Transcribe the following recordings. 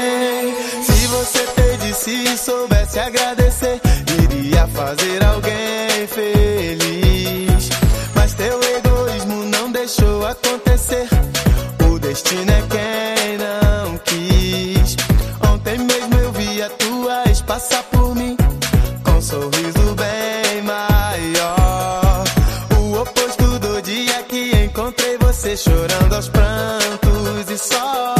bem. Se você ter e soubesse agradecer, iria fazer alguém feliz. Mas teu egoísmo não deixou acontecer. O destino é quem não quis. Ontem mesmo eu vi a tua ex passar por mim com um sorriso bem maior. O oposto do dia que encontrei você chorando aos prantos e só.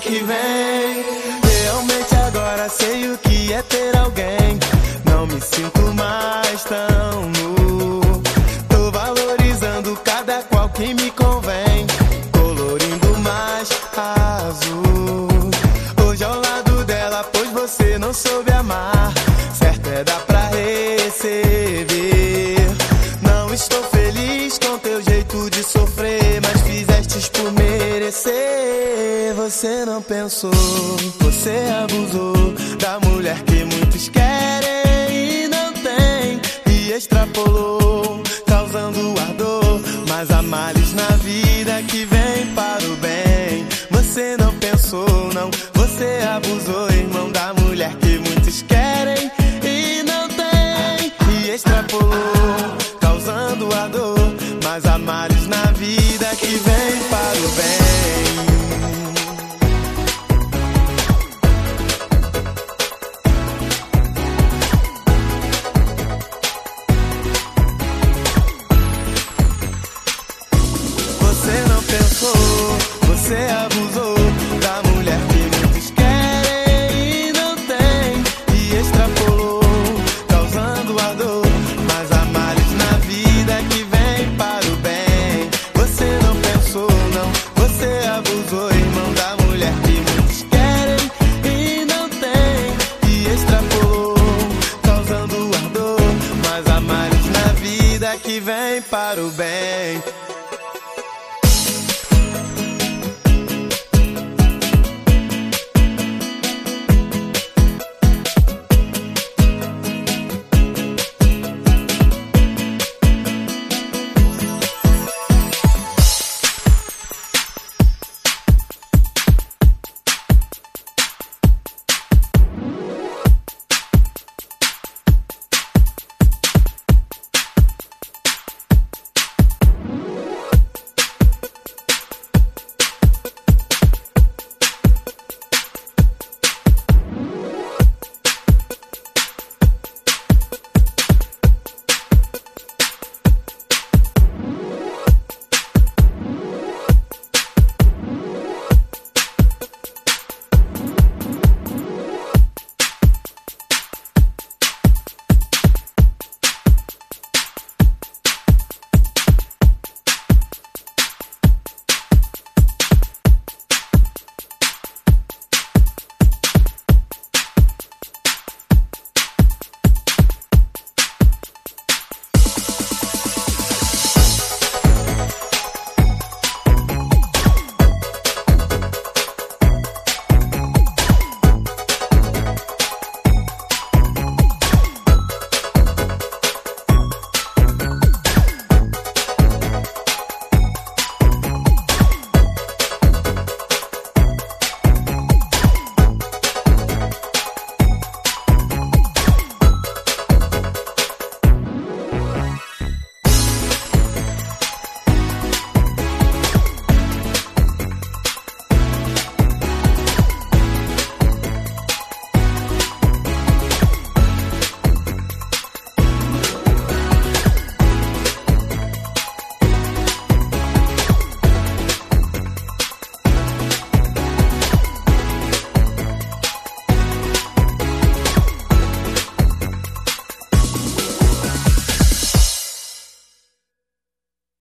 Que vem. Realmente agora sei o que é ter alguém. Você não pensou, você abusou da mulher que muitos querem e não tem. E extrapolou, causando ardor. Mas há males na vida que vem para o bem. Você não pensou, não, você abusou, irmão, da mulher que muitos querem e não tem. E extrapolou, causando a dor. Mas há males na vida que vem você abusou da mulher que muitos querem e não tem. E extrapolou, causando a dor. Mas há males na vida que vem para o bem. Você não pensou, não, você abusou, irmão da mulher que muitos querem e não tem. E extrapolou, causando ardor. Mas há males na vida que vem para o bem.